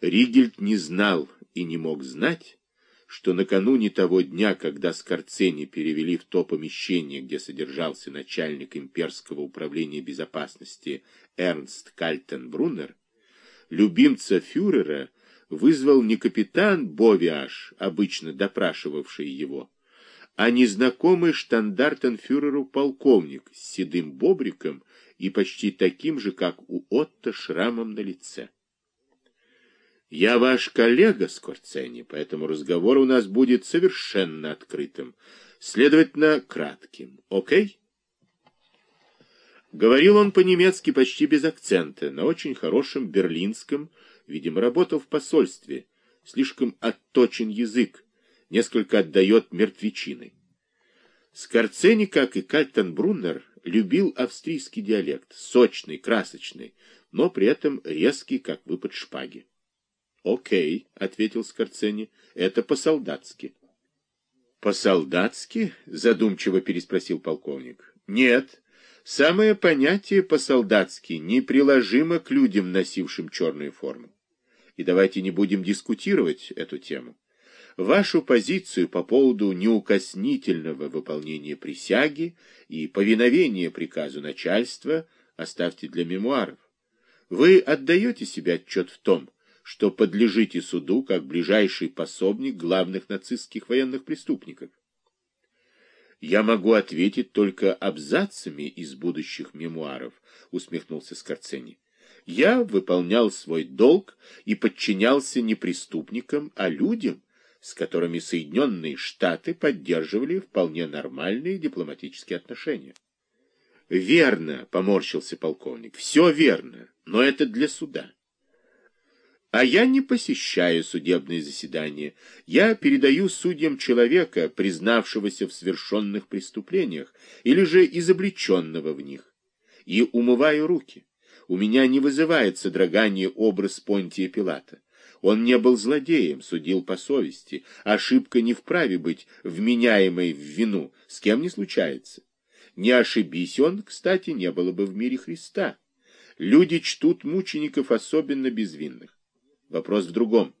Ригельд не знал и не мог знать, что накануне того дня, когда Скорцени перевели в то помещение, где содержался начальник имперского управления безопасности Эрнст Кальтенбруннер, любимца фюрера вызвал не капитан Бовиаш, обычно допрашивавший его, а незнакомый штандартенфюреру полковник с седым бобриком и почти таким же, как у Отто, шрамом на лице. Я ваш коллега, Скорцени, поэтому разговор у нас будет совершенно открытым, следовательно, кратким. Окей? Говорил он по-немецки почти без акцента, на очень хорошем берлинском, видимо, работал в посольстве, слишком отточен язык, несколько отдает мертвечиной. Скорцени, как и Кальтенбруннер, любил австрийский диалект, сочный, красочный, но при этом резкий, как выпад шпаги. «Окей», — ответил Скорцени, — «это по-солдатски». «По-солдатски?» — задумчиво переспросил полковник. «Нет, самое понятие по-солдатски неприложимо к людям, носившим черную форму. И давайте не будем дискутировать эту тему. Вашу позицию по поводу неукоснительного выполнения присяги и повиновения приказу начальства оставьте для мемуаров. Вы отдаете себе отчет в том, что подлежите суду как ближайший пособник главных нацистских военных преступников. Я могу ответить только абзацами из будущих мемуаров, усмехнулся Скорцени. Я выполнял свой долг и подчинялся не преступникам, а людям, с которыми Соединенные Штаты поддерживали вполне нормальные дипломатические отношения. Верно, поморщился полковник. Все верно, но это для суда. А я не посещаю судебные заседания. Я передаю судьям человека, признавшегося в совершенных преступлениях, или же изобличенного в них, и умываю руки. У меня не вызывает содрогание образ Понтия Пилата. Он не был злодеем, судил по совести. Ошибка не вправе быть вменяемой в вину, с кем не случается. Не ошибись он, кстати, не было бы в мире Христа. Люди чтут мучеников особенно безвинных. Вопрос в другом.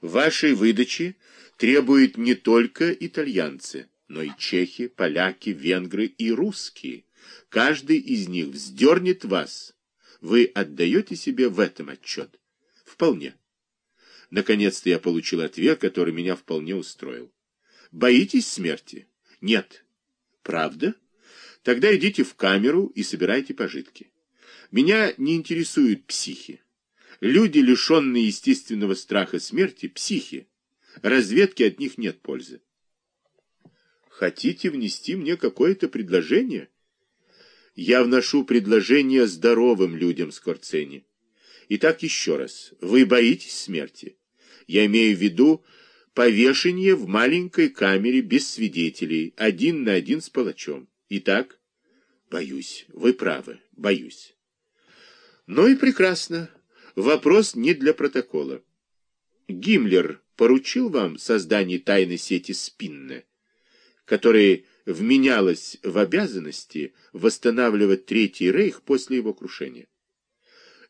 Вашей выдачи требуют не только итальянцы, но и чехи, поляки, венгры и русские. Каждый из них вздернет вас. Вы отдаете себе в этом отчет? Вполне. Наконец-то я получил ответ, который меня вполне устроил. Боитесь смерти? Нет. Правда? Тогда идите в камеру и собирайте пожитки. Меня не интересуют психи. Люди, лишенные естественного страха смерти, психи. Разведки от них нет пользы. Хотите внести мне какое-то предложение? Я вношу предложение здоровым людям Скорцени. Итак, еще раз. Вы боитесь смерти? Я имею в виду повешение в маленькой камере без свидетелей, один на один с палачом. Итак, боюсь. Вы правы. Боюсь. Ну и прекрасно. Вопрос не для протокола. Гиммлер поручил вам создание тайной сети Спинне, которая вменялась в обязанности восстанавливать Третий Рейх после его крушения.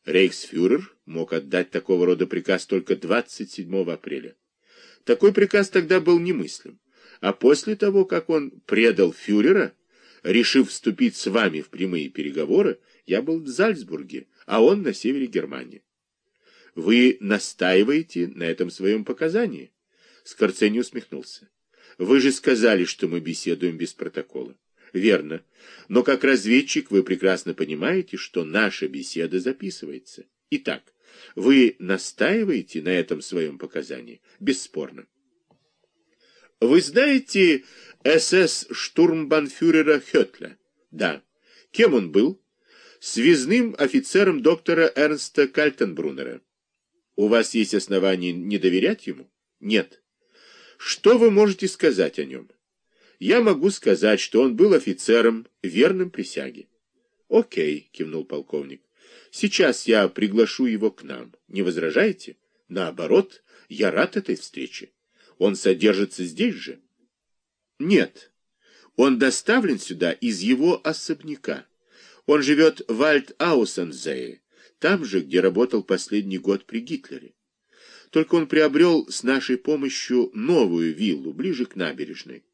Рейхсфюрер мог отдать такого рода приказ только 27 апреля. Такой приказ тогда был немыслим. А после того, как он предал фюрера, решив вступить с вами в прямые переговоры, я был в Зальцбурге, а он на севере Германии. Вы настаиваете на этом своем показании? Скорцени усмехнулся. Вы же сказали, что мы беседуем без протокола. Верно. Но как разведчик вы прекрасно понимаете, что наша беседа записывается. Итак, вы настаиваете на этом своем показании? Бесспорно. Вы знаете СС-штурмбанфюрера Хетля? Да. Кем он был? Связным офицером доктора Эрнста Кальтенбруннера. У вас есть основания не доверять ему? Нет. Что вы можете сказать о нем? Я могу сказать, что он был офицером, верным присяге. Окей, кивнул полковник. Сейчас я приглашу его к нам. Не возражаете? Наоборот, я рад этой встрече. Он содержится здесь же? Нет. Он доставлен сюда из его особняка. Он живет в Альт-Аусензее там же, где работал последний год при Гитлере. Только он приобрел с нашей помощью новую виллу, ближе к набережной.